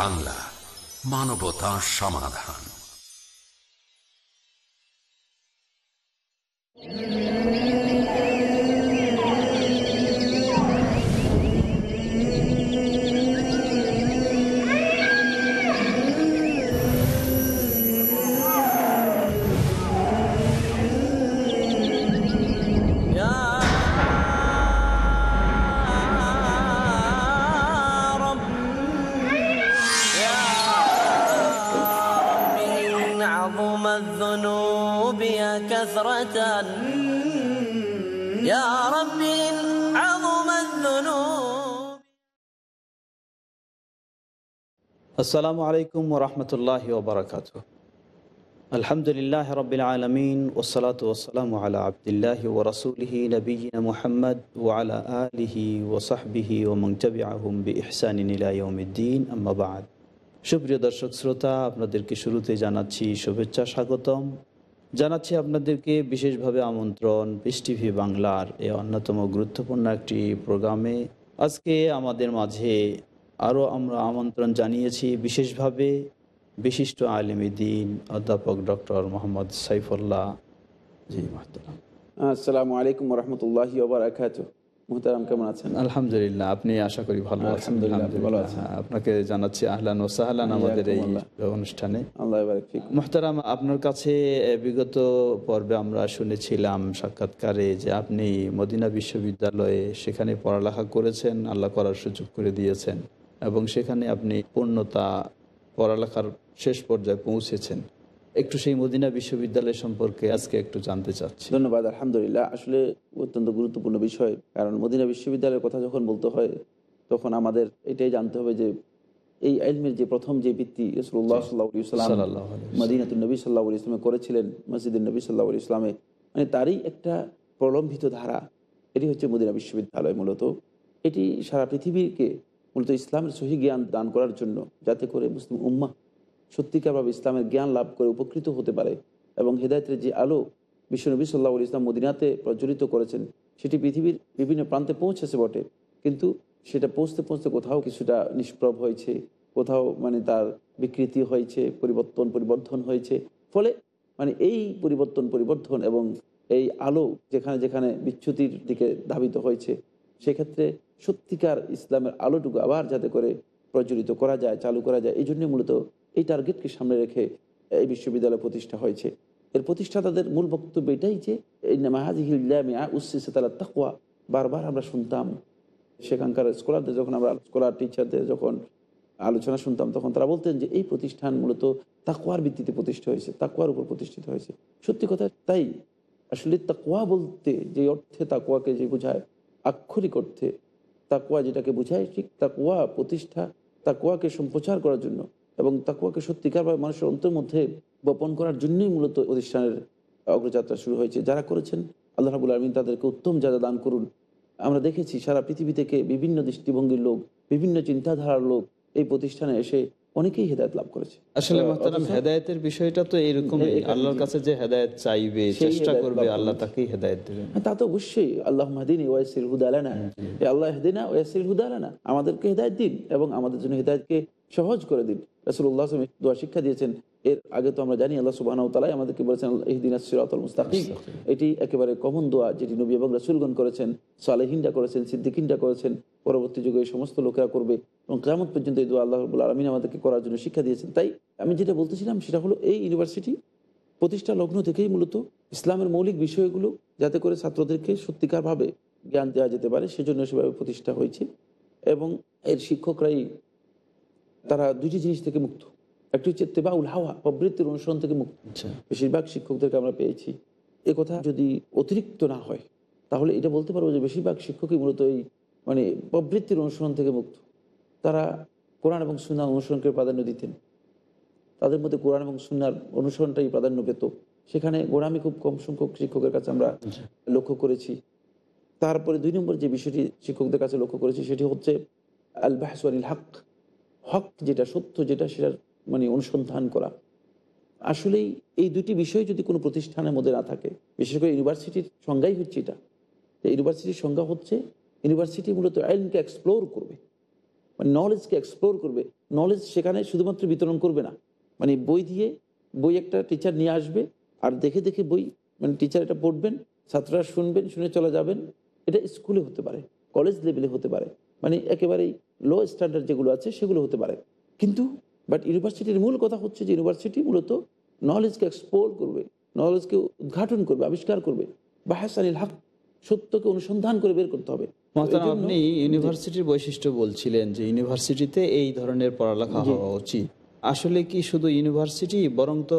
বাংলা মানবতা সমাধান। আসসালামু আলাইকুম ওরহমতুল্লাহ ওবরাকাত আলহামদুলিল্লাহ রবিল আলমিন ওসলাত ওসালাম আলা আবদুল্লাহ ও রসুলহি নবীন মোহাম্মদ ওয়ালা আলিহি ওসাহবিহি ও মংচবি আহম বি ইহসানিলাউদ্দিন আম্মাবাদ সুপ্রিয় দর্শক শ্রোতা, আপনাদেরকে শুরুতে জানাচ্ছি শুভেচ্ছা, স্বাগতম। জানাচ্ছি আপনাদেরকে বিশেষভাবে আমন্ত্রণ পিস টিভি বাংলার এই অন্যতম গুরুত্বপূর্ণ একটি প্রোগ্রামে। আজকে আমাদের মাঝে আরও আমরা আমন্ত্রণ জানিয়েছি বিশেষভাবে বিশিষ্ট আলিম দিন অধ্যাপক ডক্টর মোহাম্মদ সাইফুল্লাহ জি মাহতারাম। আসসালামু আলাইকুম রহমতুল্লাহি ওবরাকাত মোহতারাম কেমন আছেন? আলহামদুলিল্লাহ আপনি আশা করি ভালো আছেন। আলহামদুলিল্লাহ, আপনাকে জানাচ্ছি আহলান ও সাহলান আমাদের এই অনুষ্ঠানে। মোহতারাম আপনার কাছে বিগত পর্বে আমরা শুনেছিলাম সাক্ষাৎকারে যে আপনি মদিনা বিশ্ববিদ্যালয়ে সেখানে পড়ালেখা করেছেন আল্লাহ করার সুযোগ করে দিয়েছেন। এবং সেখানে আপনি পূর্ণতা পড়ালেখার শেষ পর্যায়ে পৌঁছেছেন। একটু সেই মদিনা বিশ্ববিদ্যালয় সম্পর্কে আজকে একটু জানতে চাচ্ছি। ধন্যবাদ আলহামদুলিল্লাহ। আসলে অত্যন্ত গুরুত্বপূর্ণ বিষয় কারণ মদিনা বিশ্ববিদ্যালয়ের কথা যখন বলতে হয় তখন আমাদের এটাই জানতে হবে যে এই আইলমের যে প্রথম যে ভিত্তি রসুল্লাহ সাল্লাহ সাল্লাম সাল্লাল্লাহু আলাইহি ওয়াসাল্লাম। মদিনাতুল নবী সাল্লাহ ইসলামে করেছিলেন মসজিদুল নবী সাল্লাহ ইসলামে মানে তারই একটা প্রলম্বিত ধারা এটি হচ্ছে মদিনা বিশ্ববিদ্যালয় মূলত। এটি সারা পৃথিবীকে মূলত ইসলামের সহি জ্ঞান দান করার জন্য যাতে করে মুসলিম উম্মা সত্যিকারভাবে ইসলামের জ্ঞান লাভ করে উপকৃত হতে পারে এবং হেদায়তের যে আলো বিশ্বনবী সাল্লাহ ইসলাম মদিনাতে প্রজ্বলিত করেছেন, সেটি পৃথিবীর বিভিন্ন প্রান্তে পৌঁছেছে বটে। কিন্তু সেটা পৌঁছতে পৌঁছতে কোথাও কিছুটা নিষ্প্রভ হয়েছে, কোথাও মানে তার বিকৃতি হয়েছে, পরিবর্তন, পরিবর্ধন হয়েছে। ফলে মানে এই পরিবর্তন, পরিবর্ধন এবং এই আলো যেখানে যেখানে বিচ্যুতির দিকে ধাবিত হয়েছে, সেক্ষেত্রে সত্যিকার ইসলামের আলোটুকু আবার যাতে করে প্রজ্বলিত করা যায়, চালু করা যায়, এই জন্য মূলত এই টার্গেটকে সামনে রেখে এই বিশ্ববিদ্যালয় প্রতিষ্ঠা হয়েছে। এর প্রতিষ্ঠাতাদের মূল বক্তব্য এটাই যে উচ্ছিসে তালা তাকুয়া বারবার আমরা শুনতাম সেখানকার স্কলারদের যখন আমরা স্কলার টিচারদের যখন আলোচনা শুনতাম, তখন তারা বলতেন যে, এই প্রতিষ্ঠান মূলত তাকুয়ার ভিত্তিতে প্রতিষ্ঠা হয়েছে তাকুয়ার উপর প্রতিষ্ঠিত হয়েছে। সত্যি কথা, তাই আসলে তাকুয়া বলতে যে অর্থে তাকুয়াকে যে বোঝায়, আক্ষরিক অর্থে তাকুয়া যেটাকে বোঝায়, ঠিক তাকুয়া প্রতিষ্ঠা তাকুয়াকে সম্প্রচার করার জন্য এবং তাকুয়াকে সত্যিকারভাবে মানুষের অন্তর মধ্যে বপন করার জন্যই মূলত প্রতিষ্ঠানের অগ্রযাত্রা শুরু হয়েছে। যারা করেছেন, আল্লাহ রাবুল আলমিন তাদেরকে উত্তম যারা দান করুন। আমরা দেখেছি সারা পৃথিবী থেকে বিভিন্ন দৃষ্টিভঙ্গির লোক, বিভিন্ন চিন্তাধারার লোক এই প্রতিষ্ঠানে এসে অনেকেই হেদায়ত লাভ করেছে। আসলে হেদায়তের বিষয়টা তো এইরকম আল্লাহর কাছে যে হেদায়ত চাইবে চেষ্টা করবে আল্লাহ। তাকেই হেদায়ত দেবেন। হ্যাঁ, তা তো অবশ্যই। আল্লাহ মাহদিন ওয়াসির হুদালানা আল্লাহ হেদিনা ওয়াসির হুদালানা আমাদেরকে হেদায়ত দিন এবং আমাদের জন্য হেদায়তকে সহজ করে দিন। রাসুল্লাহ দোয়া শিক্ষা দিয়েছেন এর আগে তো আমরা জানি আল্লাহ তাআলা আমাদেরকে বলেছেন ইহদিনা সিরাতাল মুস্তাকিম। এটি একেবারে কমন দোয়া যেটি নবী এবং রাসূলগণ করেছেন সালেহিনরা করেছেন সিদ্দিকিনরা করেছেন। পরবর্তী যুগে এই সমস্ত লোকেরা করবে এবং কিয়ামত পর্যন্ত এই দোয়া আল্লাহ রাব্বুল আলামিন আমাদেরকে করার জন্য শিক্ষা দিয়েছেন। তাই আমি যেটা বলতেছিলাম সেটা হলো এই ইউনিভার্সিটি প্রতিষ্ঠা লগ্ন থেকেই মূলত ইসলামের মৌলিক বিষয়গুলো যাতে করে ছাত্রদেরকে সত্যিকারভাবে জ্ঞান দেওয়া যেতে পারে সেজন্য সেভাবে প্রতিষ্ঠা হয়েছে এবং এর শিক্ষকরাই তারা দুটি জিনিস থেকে মুক্ত। একটি হচ্ছে তেবাউল হাওয়া প্রবৃত্তির অনুসরণ থেকে মুক্ত। আচ্ছা। বেশিরভাগ শিক্ষকদেরকে আমরা পেয়েছি। এ কথা যদি অতিরিক্ত না হয় তাহলে এটা বলতে পারব যে বেশিরভাগ শিক্ষকই মূলত এই মানে প্রবৃত্তির অনুসরণ থেকে মুক্ত। তারা কোরআন এবং সুন্নাহ অনুসরণকে প্রাধান্য দিতেন। তাদের মধ্যে কোরআন এবং সুন্নার অনুসরণটাই প্রাধান্য পেত। সেখানে গোড়ামি খুব কম সংখ্যক শিক্ষকের কাছে আমরা লক্ষ্য করেছি। তারপরে দুই নম্বর যে বিষয়টি শিক্ষকদের কাছে লক্ষ্য করেছি সেটি হচ্ছে আল বাহসানিল হক। হক যেটা সত্য যেটা সেটার মানে অনুসন্ধান করা। আসলেই এই দুটি বিষয় যদি কোনো প্রতিষ্ঠানের মধ্যে না থাকে, বিশেষ করে ইউনিভার্সিটির সংজ্ঞাই হচ্ছে এটা। ইউনিভার্সিটির সংজ্ঞা হচ্ছে, ইউনিভার্সিটি মূলত আইনকে এক্সপ্লোর করবে। মানে নলেজকে এক্সপ্লোর করবে। নলেজ সেখানে শুধুমাত্র বিতরণ করবে না। মানে বই দিয়ে বই একটা টিচার নিয়ে আসবে, আর দেখে দেখে বই মানে টিচার এটা পড়বেন, ছাত্ররা শুনবেন, শুনে চলে যাবেন। এটা স্কুলে হতে পারে কলেজ লেভেলে হতে পারে। মানে একেবারেই লো স্ট্যান্ডার্ড যেগুলো আছে সেগুলো হতে পারে। কিন্তু বাট ইউনিভার্সিটির মূল কথা হচ্ছে যে ইউনিভার্সিটি মূলত নলেজকে এক্সপ্লোর করবে নলেজকে উদ্ঘাটন করবে আবিষ্কার করবে। বাহাসানিল হক সত্যকে অনুসন্ধান করে বের করতে হবে। আপনি ইউনিভার্সিটির বৈশিষ্ট্য বলছিলেন যে ইউনিভার্সিটিতে এই ধরনের পড়ালেখা হওয়া উচিত। আসলে কি শুধু ইউনিভার্সিটি বরং তো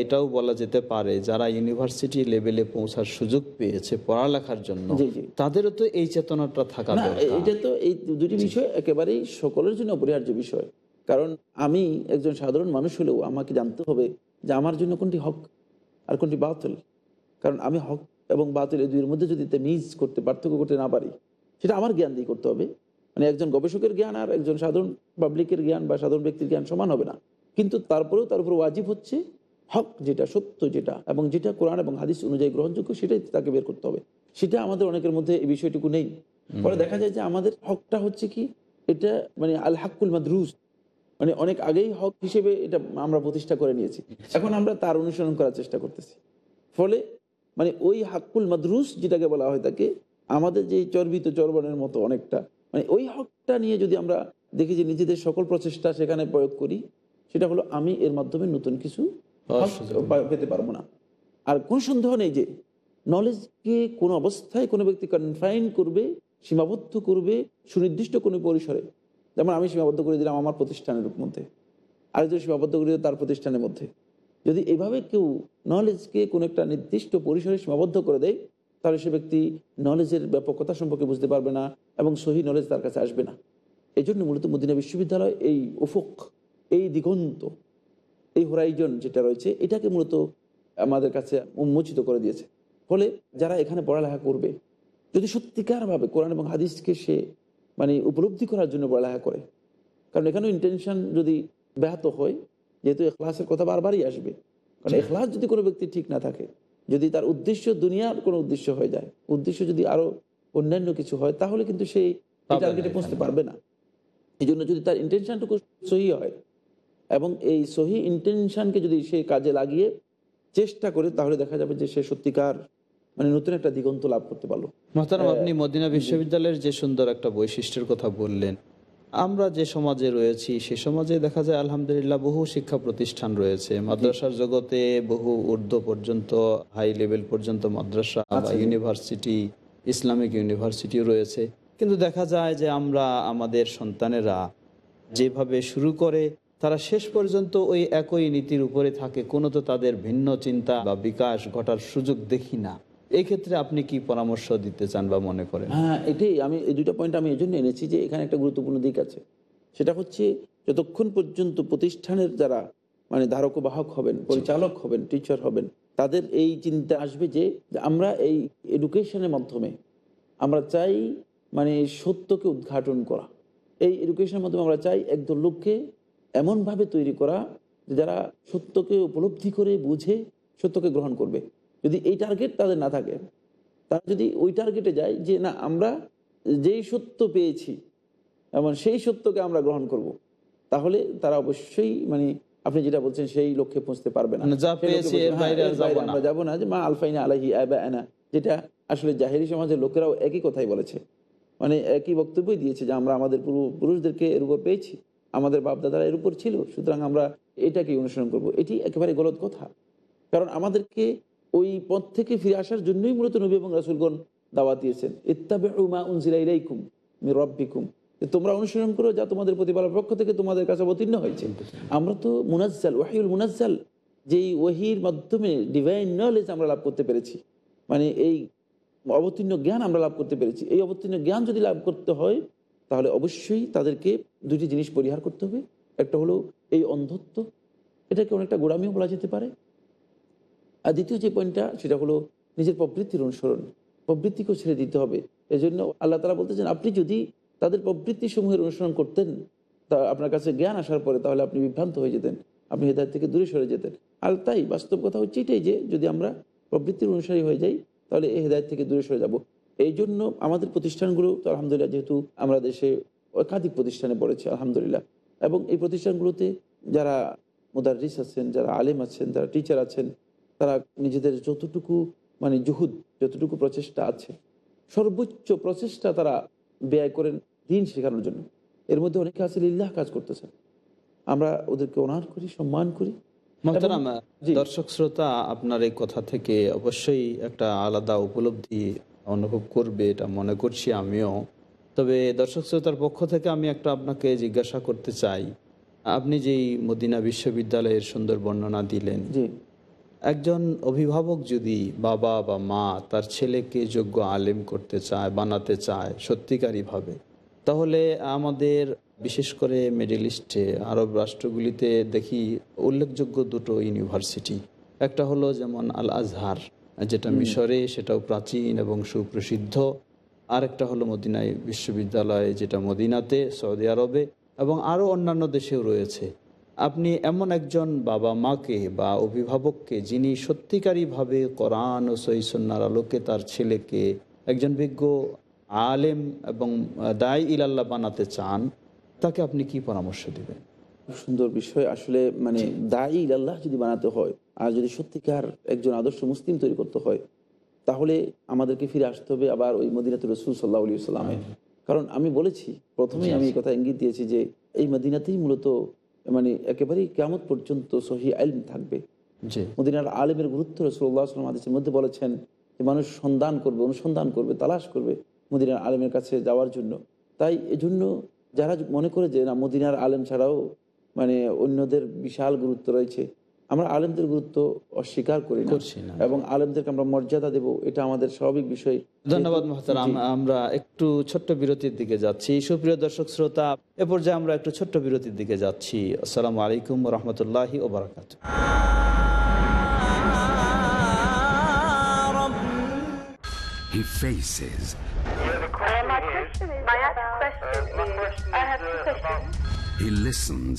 এটাও বলা যেতে পারে যারা ইউনিভার্সিটি লেভেলে পৌঁছার সুযোগ পেয়েছে পড়ালেখার জন্য। তাদেরও তো এই চেতনাটা থাকা না এটা তো এই দুটি বিষয় একেবারেই সকলের জন্য অপরিহার্য বিষয়। কারণ আমি একজন সাধারণ মানুষ হলেও আমাকে জানতে হবে যে আমার জন্য কোনটি হক আর কোনটি বাতিল। কারণ আমি হক এবং বাতিল এই দুইয়ের মধ্যে যদি মিজ করতে পার্থক্য করতে না পারি সেটা আমার জ্ঞান দিয়ে করতে হবে। মানে একজন গবেষকের জ্ঞান আর একজন সাধারণ পাবলিকের জ্ঞান বা সাধারণ ব্যক্তির জ্ঞান সমান হবে না। কিন্তু তারপরেও তার উপর ওয়াজিব হচ্ছে হক যেটা সত্য যেটা এবং যেটা কোরআন এবং হাদিস অনুযায়ী গ্রহণযোগ্য সেটাই তাকে বের করতে হবে। সেটা আমাদের অনেকের মধ্যে এই বিষয়টুকু নেই। পরে দেখা যায় যে আমাদের হকটা হচ্ছে কি? এটা মানে আল হাক্কুল মাদরুস মানে অনেক আগেই হক হিসেবে এটা আমরা প্রতিষ্ঠা করে নিয়েছি। এখন আমরা তার অনুসরণ করার চেষ্টা করতেছি। ফলে মানে ওই হাক্কুল মাদরুস যেটাকে বলা হয় তাকে আমাদের যে চর্বিত চর্বণের মতো অনেকটা মানে ওই হকটা নিয়ে যদি আমরা দেখি যে নিজেদের সকল প্রচেষ্টা সেখানে প্রয়োগ করি সেটা হলো আমি এর মাধ্যমে নতুন কিছু পেতে পারব না। আর কোনো সন্দেহ নেই যে নলেজকে কোনো অবস্থায় কোনো ব্যক্তি কনফাইন করবে সীমাবদ্ধ করবে সুনির্দিষ্ট কোনো পরিসরে। যেমন আমি সীমাবদ্ধ করে দিলাম আমার প্রতিষ্ঠানের মধ্যে। আরেকজন সীমাবদ্ধ করে দিল তার প্রতিষ্ঠানের মধ্যে। যদি এভাবে কেউ নলেজকে কোনো একটা নির্দিষ্ট পরিসরে সীমাবদ্ধ করে দেয়, তাহলে সে ব্যক্তি নলেজের ব্যাপকতা সম্পর্কে বুঝতে পারবে না এবং সহি নলেজ তার কাছে আসবে না। এই জন্য মূলত মদিনা বিশ্ববিদ্যালয় এই উফক, এই দিগন্ত, এই হোরাইজন যেটা রয়েছে, এটাকে মূলত আমাদের কাছে উন্মোচিত করে দিয়েছে। ফলে যারা এখানে পড়ালেখা করবে, যদি সত্যিকারভাবে কোরআন এবং হাদিসকে সে মানে উপলব্ধি করার জন্য পড়ালেখা করে। কারণ এখানেও ইন্টেনশন যদি ব্যাহত হয় যেহেতু এখলাসের কথা বারবারই আসবে। কারণ এখলাস যদি কোনো ব্যক্তি ঠিক না থাকে যদি তার উদ্দেশ্য দুনিয়ার কোনো উদ্দেশ্য হয়ে যায় উদ্দেশ্য যদি আরও অন্যান্য কিছু হয় তাহলে কিন্তু সেই টার্গেটে পৌঁছতে পারবে না। এই জন্য যদি তার ইন্টেনশনটুকু সহি হয় এবং এই সহি ইন্টেনশনকে যদি সে কাজে লাগিয়ে চেষ্টা করে তাহলে দেখা যাবে যে সে সত্যিকার মানে নতুন একটা দিগন্ত লাভ করতে পারল। মহতারাম আপনি মদিনা বিশ্ববিদ্যালয়ের যে সুন্দর একটা বৈশিষ্ট্যের কথা বললেন আমরা যে সমাজে রয়েছি সে সমাজে দেখা যায় আলহামদুলিল্লাহ বহু শিক্ষা প্রতিষ্ঠান রয়েছে। মাদ্রাসার জগতে বহু ঊর্ধ্ব পর্যন্ত হাই লেভেল পর্যন্ত মাদ্রাসা বা ইউনিভার্সিটি ইসলামিক ইউনিভার্সিটি রয়েছে। কিন্তু দেখা যায় যে আমরা আমাদের সন্তানেরা যেভাবে শুরু করে তারা শেষ পর্যন্ত ওই একই নীতির উপরে থাকে। কোনো তো তাদের ভিন্ন চিন্তা বা বিকাশ ঘটার সুযোগ দেখি না। এই ক্ষেত্রে আপনি কি পরামর্শ দিতে চান বা মনে করেন? হ্যাঁ এটাই। আমি এই দুইটা পয়েন্ট আমি এই জন্য এনেছি যে এখানে একটা গুরুত্বপূর্ণ দিক আছে। সেটা হচ্ছে যতক্ষণ পর্যন্ত প্রতিষ্ঠানের যারা মানে ধারক বাহক হবেন পরিচালক হবেন টিচার হবেন তাদের এই চিন্তা আসবে যে যে আমরা এই এডুকেশনের মাধ্যমে আমরা চাই মানে সত্যকে উদ্ঘাটন করা। এই এডুকেশনের মাধ্যমে আমরা চাই একদল লোককে এমনভাবে তৈরি করা যে যারা সত্যকে উপলব্ধি করে বুঝে সত্যকে গ্রহণ করবে। যদি এই টার্গেট তাদের না থাকে তারা যদি ওই টার্গেটে যায় যে না আমরা যেই সত্য পেয়েছি এবং সেই সত্যকে আমরা গ্রহণ করব। তাহলে তারা অবশ্যই মানে আপনি যেটা বলছেন সেই লক্ষ্যে পৌঁছতে পারবে না। মানে। আমরা যাব না। যে মা আলফাইনা আলাহি আনা যেটা আসলে জাহেরি সমাজের লোকেরাও একই কথাই বলেছে। মানে একই বক্তব্যই দিয়েছে যে আমরা আমাদের পুরুষদেরকে এর উপর পেয়েছি আমাদের বাপদাদারা এর উপর ছিল সুতরাং আমরা এটাকে অনুসরণ করব। এটি একেবারে গলত কথা। কারণ আমাদেরকে ওই পথ থেকে ফিরে আসার জন্যই মূলত নবী এবং রাসুলগণ দাওয়াত দিয়েছেন। ইত্তাবিউ মা উনজিলা ইলাইকুম মির রাব্বিকুম। তোমরা অনুসরণ করো যা তোমাদের প্রতিপালক পক্ষ থেকে তোমাদের কাছে অবতীর্ণ হয়েছে। আমরা তো মুনাজ্জাল, ওয়াহিউল মুনাজ্জাল, যেই ওহির মাধ্যমে ডিভাইন নলেজ আমরা লাভ করতে পেরেছি। মানে এই অবতীর্ণ জ্ঞান আমরা লাভ করতে পেরেছি। এই অবতীর্ণ জ্ঞান যদি লাভ করতে হয়, তাহলে অবশ্যই তাদেরকে দুটি জিনিস পরিহার করতে হবে। একটা হলো এই অন্ধত্ব। এটাকে অনেকটা গোড়ামিও বলা যেতে পারে। আর দ্বিতীয় যে পয়েন্টটা সেটা হলো নিজের প্রবৃত্তির অনুসরণ। প্রবৃত্তিকেও ছেড়ে দিতে হবে। এজন্য আল্লাহ তালা বলতেছেন, আপনি যদি তাদের প্রবৃত্তি সমূহের অনুসরণ করতেন, তা আপনার কাছে জ্ঞান আসার পরে তাহলে আপনি বিভ্রান্ত হয়ে যেতেন, আপনি হেদায়ত থেকে দূরে সরে যেতেন। আর তাই বাস্তব কথা হচ্ছে এটাই যে, যদি আমরা প্রবৃত্তির অনুসারী হয়ে যাই, তাহলে এই হেদায়ত থেকে দূরে সরে যাব। এই জন্য আমাদের প্রতিষ্ঠানগুলো তো আলহামদুলিল্লাহ, যেহেতু আমরা দেশে একাধিক প্রতিষ্ঠানে পড়েছি, আলহামদুলিল্লাহ। এবং এই প্রতিষ্ঠানগুলোতে যারা মোদারিস আছেন, যারা আলেম আছেন, যারা টিচার আছেন তারা নিজেদের যতটুকু মানে জুহুদ যতটুকু প্রচেষ্টা আছে সর্বোচ্চ প্রচেষ্টা তারা ব্যয় করেন দিন শেখানোর জন্য। এর মধ্যে অনেকে আছে লিল্লাহ কাজ করতেছেন। আমরা ওদেরকে অনার করি সম্মান করি। দর্শক শ্রোতা আপনার এই কথা থেকে অবশ্যই একটা আলাদা উপলব্ধি অনুভব করবে এটা মনে করছি আমিও। তবে দর্শক শ্রোতার পক্ষ থেকে আমি একটা আপনাকে জিজ্ঞাসা করতে চাই। আপনি যেই মদিনা বিশ্ববিদ্যালয়ের সুন্দর বর্ণনা দিলেন একজন অভিভাবক যদি বাবা বা মা তার ছেলেকে যোগ্য আলেম করতে চায় বানাতে চায় সত্যিকারীভাবে তাহলে আমাদের বিশেষ করে মিডল ইস্টে আরব রাষ্ট্রগুলিতে দেখি উল্লেখযোগ্য দুটো ইউনিভার্সিটি। একটা হলো যেমন আল আজহার যেটা মিশরে সেটাও প্রাচীন এবং সুপ্রসিদ্ধ। আরেকটা হলো মদিনায় বিশ্ববিদ্যালয় যেটা মদিনাতে সৌদি আরবে এবং আরও অন্যান্য দেশেও রয়েছে। আপনি এমন একজন বাবা মাকে বা অভিভাবককে যিনি সত্যিকারীভাবে কোরআন ও সহিসন্নার আলোকে তার ছেলেকে একজন বিজ্ঞ আলেম এবং দায় ইলাল্লাহ বানাতে চান তাকে আপনি কি পরামর্শ দেবেন? খুব সুন্দর বিষয়। আসলে মানে দায়ী আল্লাহ যদি বানাতে হয় আর যদি সত্যিকার একজন আদর্শ মুসলিম তৈরি করতে হয় তাহলে আমাদেরকে ফিরে আসতে হবে আবার ওই মদিনাতুর রসুল সাল্লাহ আলী সাল্লামের কারণ আমি বলেছি প্রথমেই আমি এই কথা ইঙ্গিত দিয়েছি যে এই মদিনাতেই মূলত মানে একেবারেই কেমন পর্যন্ত সহি আলম থাকবে। মদিনার আলেমের গুরুত্ব রসুল্লাহ আসলাম আদেশের মধ্যে বলেছেন যে মানুষ সন্ধান করবে অনুসন্ধান করবে তালাশ করবে মদিনার আলেমের কাছে যাওয়ার জন্য। তাই এজন্য যারা মনে করে যে না মদিনার আলেম ছাড়াও মানে অন্যদের বিশাল গুরুত্ব রয়েছে আমরা আলেমদের গুরুত্ব অস্বীকার করি করছি না। এবং আলেমদেরকে আমরা মর্যাদা দেব এটা আমাদের স্বাভাবিক বিষয়। ধন্যবাদ মহতারাম। আমরা একটু ছোট্ট বিরতির দিকে যাচ্ছি। সুপ্রিয় দর্শক শ্রোতা এ পর্যায়ে আমরা একটু ছোট্ট বিরতির দিকে যাচ্ছি। আসসালামু আলাইকুম রহমতুল্লাহি ওবরাকাত He faces, My question is, my question is, I have two questions. he listens,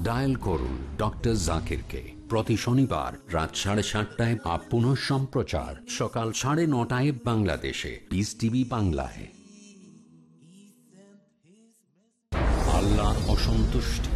Dial করুন ডক্টর জাকিরকে প্রতি শনিবার রাত সাড়ে সাতটায় আপ পুনঃ সম্প্রচার সকাল সাড়ে নটায় বাংলাদেশে। পিস টিভি বাংলায়। আল্লাহ অসন্তুষ্টি।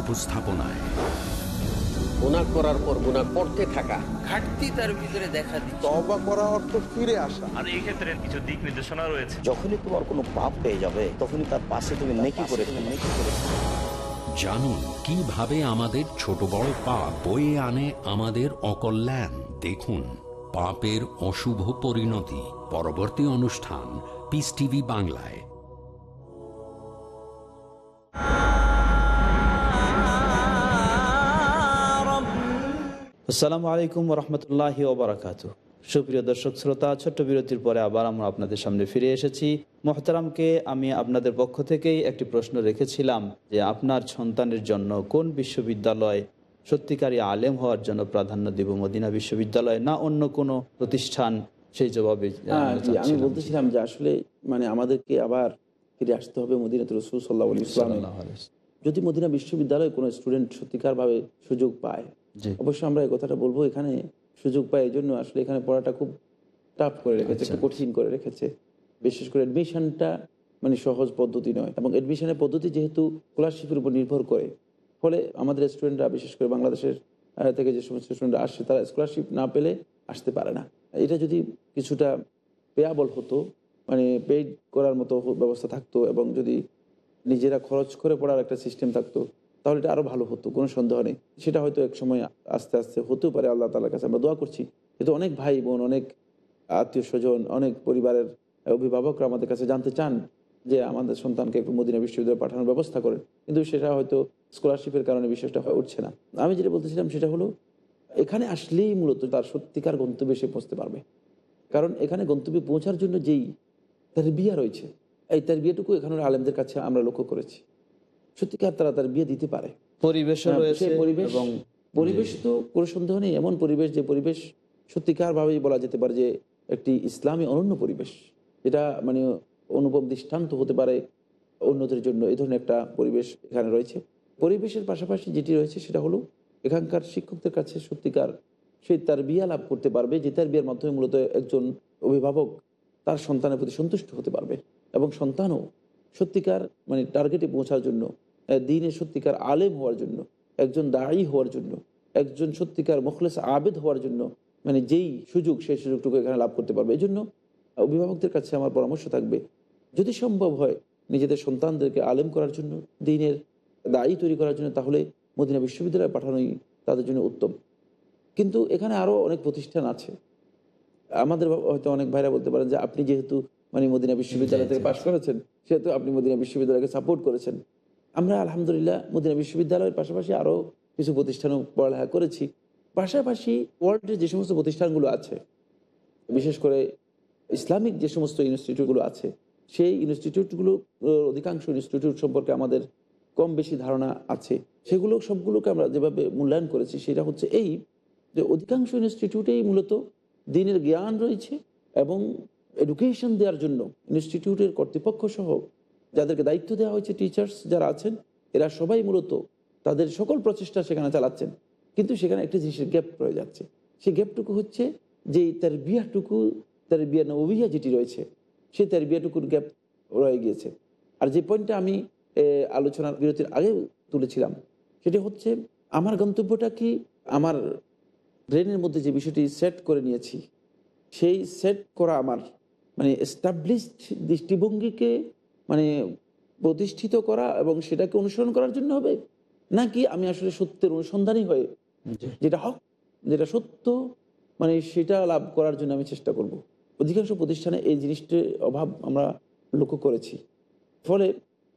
উপস্থাপনায়। গুনাহ করার পর গুনাহ করতে থাকা। ঘাটতি তার ভিতরে দেখা দিচ্ছে। তবা করা অর্থ ফিরে আসা। আর এই ক্ষেত্রে কিছু দিক নির্দেশনা রয়েছে। যখনই তোমার কোনো পাপ পেয়ে যাবে তখনই তার পাশে তুমি নেকি করে নেকি করে জানুন কীভাবে আমাদের ছোট বড় পাপ বয়ে আনে আমাদের অকল্যাণ? দেখুন পাপের অশুভ পরিণতি। পরবর্তী অনুষ্ঠান পিস টিভি বাংলায়। আসসালামু আলাইকুম রহমতুল্লাহ ওবরাকাত। সুপ্রিয় দর্শক শ্রোতা ছোট্ট বিরতির পরে আবার আমরা আপনাদের সামনে ফিরে এসেছি। মোহতারামকে আমি আপনাদের পক্ষ থেকেই একটি প্রশ্ন রেখেছিলাম যে আপনার সন্তানের জন্য কোন বিশ্ববিদ্যালয় সত্যিকারী আলেম হওয়ার জন্য প্রাধান্য দিব? মদিনা বিশ্ববিদ্যালয় না অন্য কোনো প্রতিষ্ঠান? সেই জবাবে হ্যাঁ আমি বলতেছিলাম যে আসলে মানে আমাদেরকে আবার ফিরে আসতে হবে মদিনাতুর রসুল সাল্লাহ ইসলামে। যদি মদিনা বিশ্ববিদ্যালয়ে কোনো স্টুডেন্ট সত্যিকারভাবে সুযোগ পায় অবশ্যই আমরা এই কথাটা বলব এখানে সুযোগ পায় এই জন্য আসলে এখানে পড়াটা খুব টাফ করে রেখেছে আচ্ছা। কঠিন করে রেখেছে। বিশেষ করে অ্যাডমিশনটা মানে সহজ পদ্ধতি নয় এবং অ্যাডমিশনের পদ্ধতি যেহেতু স্কলারশিপের উপর নির্ভর করে ফলে আমাদের স্টুডেন্টরা বিশেষ করে বাংলাদেশের থেকে যে সমস্ত স্টুডেন্টরা আসছে তারা স্কলারশিপ না পেলে আসতে পারে না। এটা যদি কিছুটা পেয়াবল হতো মানে পেইড করার মতো ব্যবস্থা থাকতো এবং যদি নিজেরা খরচ করে পড়ার একটা সিস্টেম থাকতো তাহলে এটা আরও ভালো হতো, কোনো সন্দেহ নেই। সেটা হয়তো এক সময় আস্তে আস্তে হতেও পারে, আল্লাহ তালার কাছে আমরা দোয়া করছি। কিন্তু অনেক ভাই বোন, অনেক আত্মীয় স্বজন, অনেক পরিবারের অভিভাবকরা আমাদের কাছে জানতে চান যে আমাদের সন্তানকে একটু মদিনা বিশ্ববিদ্যালয়ে পাঠানোর ব্যবস্থা করেন। কিন্তু সেটা হয়তো স্কলারশিপের কারণে বিষয়টা হয়ে উঠছে না। আমি যেটা বলতেছিলাম সেটা হলো, এখানে আসলেই মূলত তার সত্যিকার গন্তব্যে সে পৌঁছতে পারবে। কারণ এখানে গন্তব্যে পৌঁছার জন্য যেই তার বিয়া রয়েছে, এই তার বিয়েটুকু এখানের আলেমদের কাছে আমরা লক্ষ্য করেছি। সত্যিকার তারা তার বিয়ে দিতে পারে। হ্যাঁ, পরিবেশ এবং পরিবেশ তো কোনো সন্দেহ নেই। এমন পরিবেশ যে পরিবেশ সত্যিকার ভাবেই বলা যেতে পারে যে একটি ইসলামী অনন্য পরিবেশ। যেটা মানে অনুভব দৃষ্টান্ত হতে পারে অন্যদের জন্য। এই ধরনের একটা পরিবেশ এখানে রয়েছে। পরিবেশের পাশাপাশি যেটি রয়েছে সেটা হলো এখানকার শিক্ষকদের কাছে সত্যিকার সে তার বিয়া লাভ করতে পারবে যে তার বিয়ের মাধ্যমে মূলত একজন অভিভাবক তার সন্তানের প্রতি সন্তুষ্ট হতে পারবে এবং সন্তানও সত্যিকার মানে টার্গেটে পৌঁছার জন্য দিনে সত্যিকার আলেম হওয়ার জন্য, একজন দায়ী হওয়ার জন্য, একজন সত্যিকার মুখলেস আবেদ হওয়ার জন্য মানে যেই সুযোগ, সেই সুযোগটুকু এখানে লাভ করতে পারবে। এই জন্য অভিভাবকদের কাছে আমার পরামর্শ থাকবে, যদি সম্ভব হয় নিজেদের সন্তানদেরকে আলেম করার জন্য, দিনের দায়ী তৈরি করার জন্য, তাহলে মদিনা বিশ্ববিদ্যালয়ে পাঠানোই তাদের জন্য উত্তম। কিন্তু এখানে আরও অনেক প্রতিষ্ঠান আছে। আমাদের হয়তো অনেক ভাইরা বলতে পারেন যে, আপনি যেহেতু মানে মদিনা বিশ্ববিদ্যালয় থেকে পাশ করেছেন, সেহেতু আপনি মদিনা বিশ্ববিদ্যালয়কে সাপোর্ট করেছেন। আমরা আলহামদুলিল্লাহ মদিনা বিশ্ববিদ্যালয়ের পাশাপাশি আরও কিছু প্রতিষ্ঠানও পড়ালেখা করেছি। পাশাপাশি ওয়ার্ল্ডের যে সমস্ত প্রতিষ্ঠানগুলো আছে, বিশেষ করে ইসলামিক যে সমস্ত ইনস্টিটিউটগুলো আছে, সেই ইনস্টিটিউটগুলো অধিকাংশ ইনস্টিটিউট সম্পর্কে আমাদের কম বেশি ধারণা আছে। সেগুলো, সবগুলোকে আমরা যেভাবে মূল্যায়ন করেছি, সেটা হচ্ছে এই যে অধিকাংশ ইনস্টিটিউটেই মূলত দিনের জ্ঞান রয়েছে এবং এডুকেশন দেওয়ার জন্য ইনস্টিটিউটের কর্তৃপক্ষ সহ যাদেরকে দায়িত্ব দেওয়া হয়েছে টিচার্স যারা আছেন, এরা সবাই মূলত তাদের সকল প্রচেষ্টা সেখানে চালাচ্ছেন। কিন্তু সেখানে একটা জিনিসের গ্যাপ রয়ে যাচ্ছে। সেই গ্যাপটুকু হচ্ছে যে তার বিয়াটুকু তার বিয়া নবিয়া যেটি রয়েছে সে তার বিয়াটুকুর গ্যাপ রয়ে গিয়েছে। আর যে পয়েন্টটা আমি আলোচনার বিরতির আগে তুলেছিলাম, সেটি হচ্ছে আমার গন্তব্যটা কি? আমার ব্রেনের মধ্যে যে বিষয়টি সেট করে নিয়েছি, সেই সেট করা আমার মানে এস্টাবলিশড দৃষ্টিভঙ্গিকে মানে প্রতিষ্ঠিত করা এবং সেটাকে অনুসরণ করার জন্য হবে? নাকি আমি আসলে সত্যের অনুসন্ধানী হয়ে যেটা হক যেটা সত্য মানে সেটা লাভ করার জন্য আমি চেষ্টা করব। অধিকাংশ প্রতিষ্ঠানে এই জিনিসটির অভাব আমরা লক্ষ্য করেছি। ফলে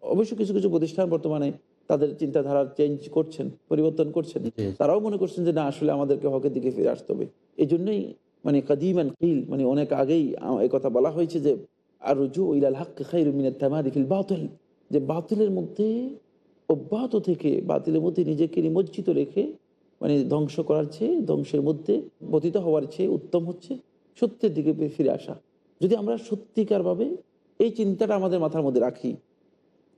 অবশ্য কিছু কিছু প্রতিষ্ঠান বর্তমানে তাদের চিন্তাধারা চেঞ্জ করছেন পরিবর্তন করছেন। তারাও মনে করছেন যে না আসলে আমাদেরকে হকের দিকে ফিরে আসতে হবে। এই জন্যই মানে কাদিম অ্যান্ড কিল মানে অনেক আগেই কথা বলা হয়েছে যে আর রুজু ইলাল হক খাই রুমিনের তামাদিকিল বাতিল। যে বাতিলের মধ্যে, অব্যাহত থেকে বাতিলের মধ্যে নিজেকে নিমজ্জিত রেখে মানে ধ্বংস করার চেয়ে, ধ্বংসের মধ্যে পতিত হওয়ার চেয়ে উত্তম হচ্ছে সত্যের দিকে ফিরে আসা। যদি আমরা সত্যিকারভাবে এই চিন্তাটা আমাদের মাথার মধ্যে রাখি,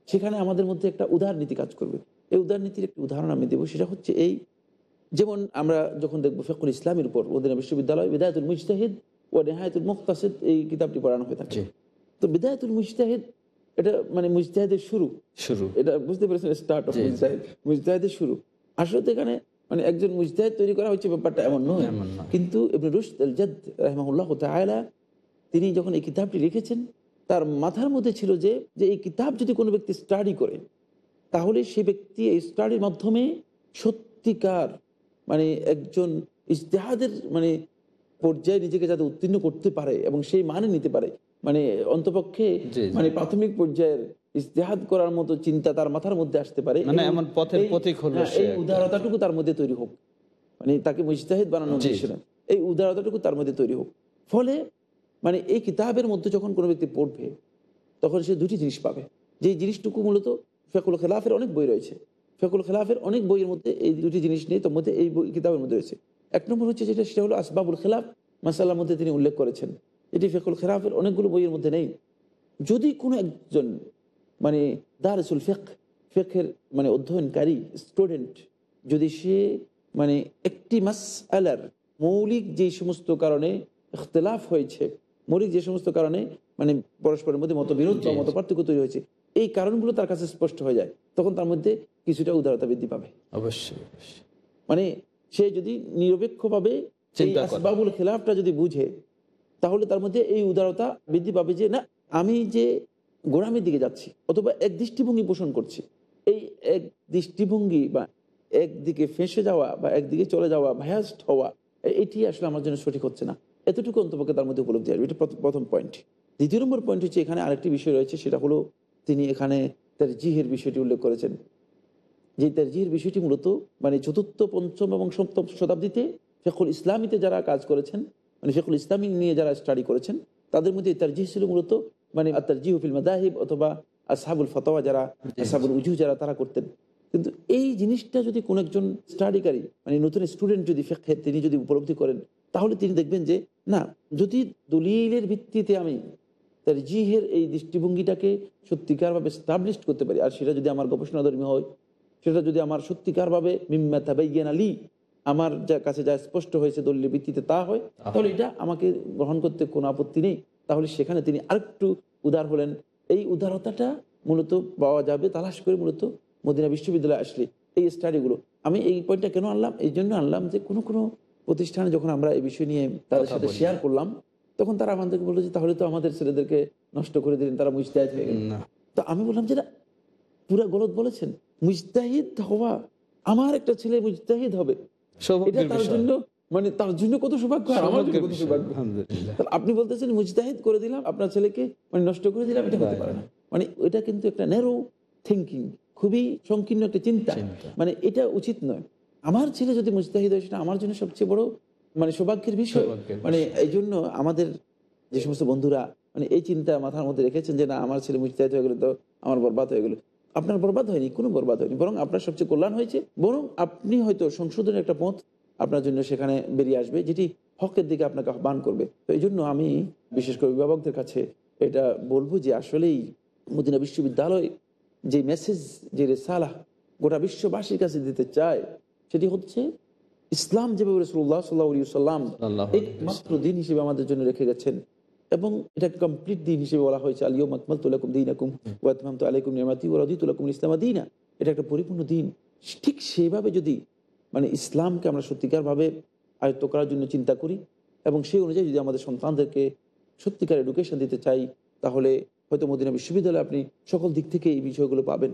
সেখানে আমাদের মধ্যে একটা উদার নীতি কাজ করবে। এই উদার নীতির একটি উদাহরণ আমি দেবো, সেটা হচ্ছে এই যেমন আমরা যখন দেখব ফেকুল ইসলামের উপর মদিনা বিশ্ববিদ্যালয় বিদায়তুল মুজতাহিদ ও নেহায়তুল মুক্তাসিদ এই কিতাবটি পড়ানো হয়ে থাকে। তো বিদায়তুল মুজতাহিদ এটা মানে মুজতাহিদের শুরু। শুরু। এটা বুঝতে পেরেছেন স্টার্ট অফ মুজতাহিদ। মুজতাহিদের শুরু। আসলে তো এখানে মানে একজন মুজতাহিদ তৈরি করা হচ্ছে ব্যাপারটা এমন নয়। কিন্তু ইবনে রুশদ আল জাদ রাহিমাহুল্লাহ তাআলা তিনি যখন এই কিতাবটি লিখেছেন তার মাথার মধ্যে ছিল যে যে এই কিতাব যদি কোনো ব্যক্তি স্টাডি করে তাহলে সে ব্যক্তি এই স্টাডির মাধ্যমে সত্যিকার মানে একজন ইজতেহাদের মানে পর্যায়ে নিজেকে যাতে উত্তীর্ণ করতে পারে এবং সেই মানে নিতে পারে মানে অন্তপক্ষে মানে প্রাথমিক পর্যায়ের ইজতেহাদ করার মতো চিন্তা তার মাথার মধ্যে আসতে পারে মানে এই- এমন পথের এই- হলো হ্যাঁ, এই উদারতাটুকু তার মধ্যে তৈরি হোক। মানে তাকে মুজতাহিদ বানানোর জি, উদ্দেশ্য না। এই উদারতাটুকু তার মধ্যে তৈরি হোক। ফলে মানে এই কিতাবের মধ্যে যখন কোনো ব্যক্তি পড়বে তখন সে দুটি জিনিস পাবে। যে জিনিসটুকু মূলত ফেকুল খেলাফের অনেক বই রয়েছে। ফেকুল খেলাফের অনেক বইয়ের মধ্যে এই দুটি জিনিস নেই তার মধ্যে এই বই কিতাবের মধ্যে রয়েছে। এক নম্বর হচ্ছে যেটা সেটা হলো আসবাবুল খেলাফ মাসাল্লার মধ্যে তিনি উল্লেখ করেছেন। এটি ফেকুল খেলাফের অনেকগুলো বইয়ের মধ্যে নেই। যদি কোনো একজন মানে দারসুল ফেক ফেকের মানে অধ্যয়নকারী স্টুডেন্ট যদি সে মানে একটি মাস আলার মৌলিক যে সমস্ত কারণে ইখতলাফ হয়েছে মৌলিক যে সমস্ত কারণে মানে পরস্পরের মধ্যে মতবিরোধ বা মত পার্থক্য তৈরি হয়েছে এই কারণগুলো তার কাছে স্পষ্ট হয়ে যায় তখন তার মধ্যে কিছুটা উদারতা বৃদ্ধি পাবে অবশ্যই। মানে সে যদি নিরপেক্ষভাবে। আসবাবুল খেলাফটা যদি বুঝে তাহলে তার মধ্যে এই উদারতা বৃদ্ধি পাবে যে না আমি যে গোড়ামের দিকে যাচ্ছি অথবা এক দৃষ্টিভঙ্গি পোষণ করছি এই এক দৃষ্টিভঙ্গি বা একদিকে ফেঁসে যাওয়া বা একদিকে চলে যাওয়া ভ্যাস্ট হওয়া এটি আসলে আমার জন্য সঠিক হচ্ছে না এতটুকু অন্তপক্ষে তার মধ্যে উপলব্ধি আসবে এটা প্রথম পয়েন্ট দ্বিতীয় নম্বর পয়েন্ট হচ্ছে এখানে আরেকটি বিষয় রয়েছে সেটা হলো তিনি এখানে তার জিহের বিষয়টি উল্লেখ করেছেন। যে তার জিহের বিষয়টি মূলত মানে চতুর্থ পঞ্চম এবং সপ্তম শতাব্দীতে শেখুল ইসলামীতে যারা কাজ করেছেন মানে শেখুল ইসলামী নিয়ে যারা স্টাডি করেছেন তাদের মধ্যে তার জিহ ছিল মূলত মানে তার জিহুফিল মাদাহিব অথবা আসাবুল ফতোয়া যারা আসাবুল উজু যারা তারা করতেন। কিন্তু এই জিনিসটা যদি কোনো একজন স্টাডিকারী মানে নতুন স্টুডেন্ট যদি ফেকে তিনি যদি উপলব্ধি করেন তাহলে তিনি দেখবেন যে না যদি দলিলের ভিত্তিতে আমি তার জিহের এই দৃষ্টিভঙ্গিটাকে সত্যিকারভাবে স্টাবলিশ করতে পারি। আর সেটা যদি আমার গবেষণাধর্মী হয় সেটা যদি আমার সত্যিকারভাবে মিম্মা তাবাইয়ান আলী আমার যা কাছে যা স্পষ্ট হয়েছে দলীয় ভিত্তিতে তা হয় তাহলে এটা আমাকে গ্রহণ করতে কোনো আপত্তি নেই। তাহলে সেখানে তিনি আরেকটু উদার হলেন। এই উদারতাটা মূলত পাওয়া যাবে তালাশ করে মূলত মদিনা বিশ্ববিদ্যালয়ে আসলে এই স্টাডিগুলো আমি এই পয়েন্টটা কেন আনলাম? এই জন্য আনলাম যে কোনো কোনো প্রতিষ্ঠানে যখন আমরা এই বিষয় নিয়ে তাদের সাথে শেয়ার করলাম তখন তারা আমাদেরকে বলল যে তাহলে তো আমাদের ছেলেদেরকে নষ্ট করে দিলেন তারা মুস্তাহিদ হয়ে গেল। তো আমি বললাম যে না পুরা গলত বলেছেন। মুস্তাহিদ হওয়া আমার একটা ছেলে মুস্তাহিদ হবে। এটা তার জন্য মানে তার জন্য কত সৌভাগ্য আমার কত সৌভাগ্য? আপনি বলতেছেন মুজতাহিদ করে দিলাম আপনার ছেলেকে মানে নষ্ট করে দিলাম এটা হতে পারে না। মানে এটা কিন্তু একটা ন্যারো থিঙ্কিং খুবই সংকীর্ণ একটা চিন্তা। মানে এটা উচিত নয়। আমার ছেলে যদি মুজতাহিদ হয় সেটা আমার জন্য সবচেয়ে বড় মানে সৌভাগ্যের বিষয়। মানে এই জন্য আমাদের যে সমস্ত বন্ধুরা মানে এই চিন্তা মাথার মধ্যে রেখেছেন যে না আমার ছেলে মুজতাহিদ হয়ে গেলে তো আমার বরবাদ হয়ে গেল। আপনার বরবাদ হয়নি কোনো বরবাদ হয়নি। বরং আপনার সবচেয়ে কল্যাণ হয়েছে বরং আপনি হয়তো সংশোধনের একটা পথ আপনার জন্য সেখানে বেরিয়ে আসবে যেটি হকের দিকে আপনাকে আহ্বান করবে। তো এই জন্য আমি বিশেষ করে অভিভাবকদের কাছে এটা বলব যে আসলেই মদিনা বিশ্ববিদ্যালয় যে মেসেজ যে রেসালা গোটা বিশ্ববাসীর কাছে দিতে চায় সেটি হচ্ছে ইসলাম যেভাবে রসুল্লাহ সাল্লাহ সাল্লাম একমাত্র দিন হিসেবে আমাদের জন্য রেখে গেছেন এবং এটা কমপ্লিট দিন হিসেবে বলা হয়েছে আলিয়ম আকমাল তুলাকুম দিন আকুম ওয়াতমাম তো আলাইকুম নিয়ামাতি ওরাদি তুলাকুম ইসলামা দিনা। এটা একটা পরিপূর্ণ দিন। ঠিক সেভাবে যদি মানে ইসলামকে আমরা সত্যিকারভাবে আয়ত্ত করার জন্য চিন্তা করি এবং সেই অনুযায়ী যদি আমাদের সন্তানদেরকে সত্যিকার এডুকেশন দিতে চাই তাহলে হয়তো মদিনা বিশ্ববিদ্যালয়ে আপনি সকল দিক থেকে এই বিষয়গুলো পাবেন।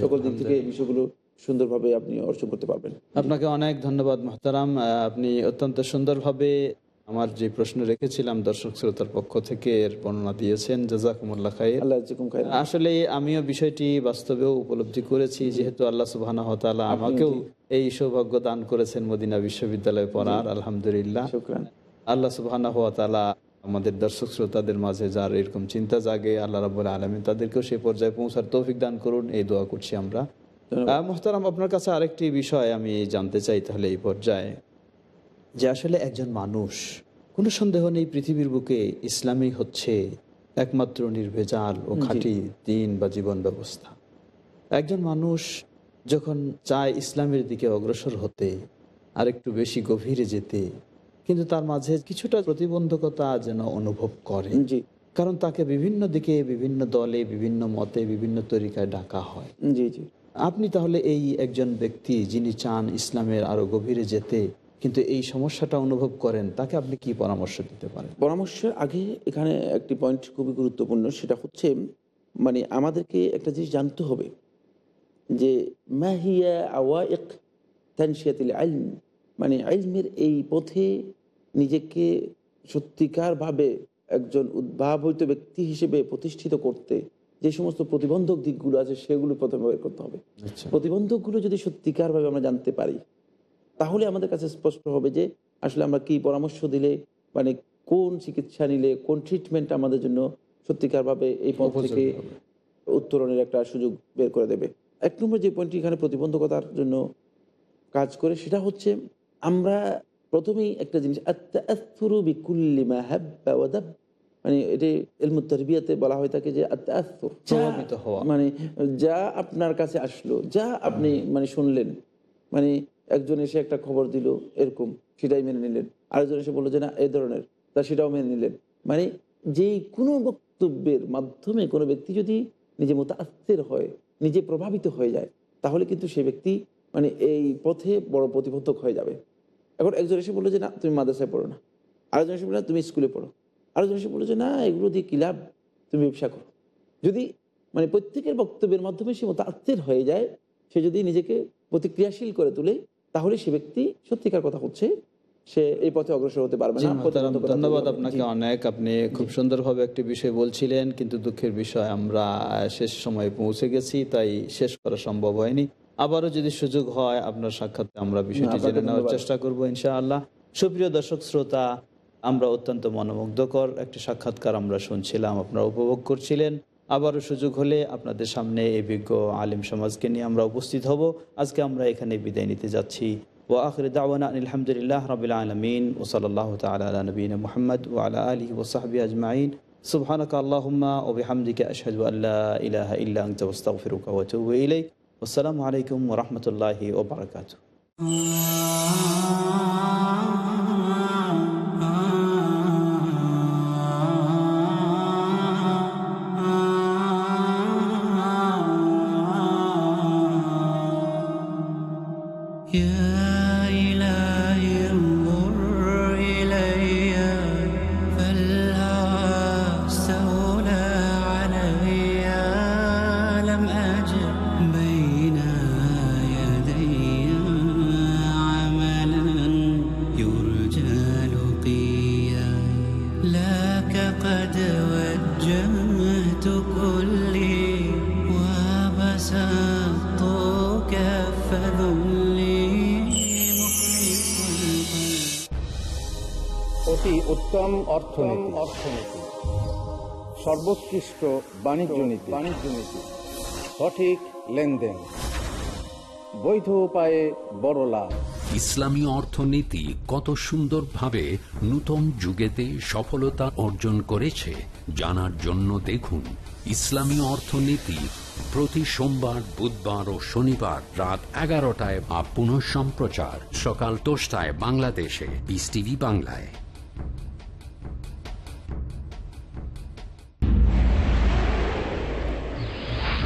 সকল দিক থেকে এই বিষয়গুলো সুন্দরভাবে আপনি অর্জন করতে পারবেন। আপনাকে অনেক ধন্যবাদ মহতারাম। আপনি অত্যন্ত সুন্দরভাবে আমার যে প্রশ্ন রেখেছিলাম দর্শক শ্রোতার পক্ষ থেকে এর বর্ণনা দিয়েছেন। জাকুম খাইর আসলে আমিও বিষয়টি বাস্তবেও উপলব্ধি করেছি যেহেতু আল্লাহ সুবাহ আমাকেও এই সৌভাগ্য দান করেছেন মদিনা বিশ্ববিদ্যালয়ে পড়ার আলহামদুলিল্লাহ। আল্লাহ সুবাহ আমাদের দর্শক শ্রোতাদের মাঝে যার এরকম চিন্তা জাগে আল্লাহ রাবুল আলমী তাদেরকেও সেই পর্যায়ে পৌঁছার তৌফিক দান করুন। এই দোয়া করছি আমরা। মোহতারাম আপনার কাছে আরেকটি বিষয় আমি জানতে চাই তাহলে এই পর্যায়ে। যে আসলে একজন মানুষ কোনো সন্দেহ নেই পৃথিবীর বুকে ইসলামই হচ্ছে একমাত্র নির্ভেজাল ও খাঁটি দিন বা জীবন ব্যবস্থা। একজন মানুষ যখন চায় ইসলামের দিকে অগ্রসর হতে আর একটু বেশি গভীরে যেতে কিন্তু তার মাঝে কিছুটা প্রতিবন্ধকতা যেন অনুভব করে। কারণ তাকে বিভিন্ন দিকে বিভিন্ন দলে বিভিন্ন মতে বিভিন্ন তরিকায় ডাকা হয়। জি জি। আপনি তাহলে এই একজন ব্যক্তি যিনি চান ইসলামের আরও গভীরে যেতে, কিন্তু এই সমস্যাটা অনুভব করেন, তাকে আপনি কি পরামর্শ দিতে পারেন? পরামর্শের আগে এখানে একটি পয়েন্ট খুবই গুরুত্বপূর্ণ, সেটা হচ্ছে মানে আমাদেরকে একটা জিনিস জানতে হবে, যে মানে আইলমের এই পথে নিজেকে সত্যিকারভাবে একজন উদ্ভাবিত ব্যক্তি হিসেবে প্রতিষ্ঠিত করতে যে সমস্ত প্রতিবন্ধক দিকগুলো আছে সেগুলো প্রথমে বের করতে হবে। প্রতিবন্ধকগুলো যদি সত্যিকারভাবে আমরা জানতে পারি তাহলে আমাদের কাছে স্পষ্ট হবে যে আসলে আমরা কি পরামর্শ দিলে মানে কোন চিকিৎসা নিলে কোন ট্রিটমেন্ট আমাদের জন্য সত্যিকারভাবে এই পথ থেকে উত্তরণের একটা সুযোগ বের করে দেবে। এক নম্বর যে পয়েন্টটি এখানে প্রতিবন্ধকতার জন্য কাজ করে সেটা হচ্ছে আমরা প্রথমেই একটা জিনিস মানে এটি তরবিয়াতে বলা হয়ে থাকে যে প্রভাবিত হওয়া। মানে যা আপনার কাছে আসলো যা আপনি মানে শুনলেন মানে একজন এসে একটা খবর দিল এরকম সেটাই মেনে নিলেন। আরেকজন এসে বলল যে না এই ধরনের তা সেটাও মেনে নিলেন। মানে যেই কোনো বক্তব্যের মাধ্যমে কোনো ব্যক্তি যদি নিজে মোতাস্থের হয় নিজে প্রভাবিত হয়ে যায় তাহলে কিন্তু সে ব্যক্তি মানে এই পথে বড় প্রতিবন্ধক হয়ে যাবে। এখন একজন এসে বলল যে না তুমি মাদ্রাসায় পড়ো না। আরেকজন এসে বলল না তুমি স্কুলে পড়ো। এসে বলল যে না এগুলো দিয়ে কি লাভ? তুমি ব্যবসা করো। যদি মানে প্রত্যেকের বক্তব্যের মাধ্যমে সে মোতাত্তের হয়ে যায় সে যদি নিজেকে প্রতিক্রিয়াশীল করে তোলে তাহলে সে ব্যক্তি সত্যিকার কথা হচ্ছে সে এই পথে অগ্রসর হতে পারবে না ধন্যবাদ আপনাকে অনেক। আপনি খুব সুন্দরভাবে একটি বিষয় বলছিলেন কিন্তু দুঃখের বিষয় আমরা শেষ সময়ে পৌঁছে গেছি তাই শেষ করা সম্ভব হয়নি। আবারও যদি সুযোগ হয় আপনার সাক্ষাৎে আমরা বিষয়টি জেনে নেওয়ার চেষ্টা করব ইনশাআল্লাহ। সুপ্রিয় দর্শক শ্রোতা আমরা অত্যন্ত মনোমুগ্ধকর। একটি সাক্ষাৎকার আমরা শুনছিলাম, আপনারা উপভোগ করছিলেন। আবারও সুযোগ হলে আপনাদের সামনে এই বিজ্ঞ আলিম সমাজকে নিয়ে আমরা উপস্থিত হব। আজকে আমরা এখানে বিদায় নিতে যাচ্ছি। ও আখরি দাওয়ানা আলহামদুলিল্লাহ রবিল আলমিন। ও সাল্লাহ তালা নবীন মোহাম্মদ ও আলা আলী ওসাহাবি আজমাইন। সুবহানাক আল্লাহুম্মা ও বিহামদিকে আল্লাহ আল্লা ইলাহা ইল্লা আনতা আস্তাগফিরুকা আসসালামু আলাইকুম ওয়া রাহমাতুল্লাহি অর্থনীতি। অর্থনীতি। সর্বোৎকৃষ্ট বাণিজ্য নীতি। বাণিজ্য নীতি। সঠিক লেনদেন। বৈধ উপায়ে বড় লাভ। ইসলামী অর্থনীতি কত সুন্দরভাবে নূতন যুগেতে সফলতা অর্জন করেছে জানার জন্য দেখুন ইসলামী অর্থনীতি প্রতি সোমবার বুধবার ও শনিবার রাত এগারোটায় বা পুনঃ সম্প্রচার সকাল দশটায় বাংলাদেশে পিস টিভি বাংলায়।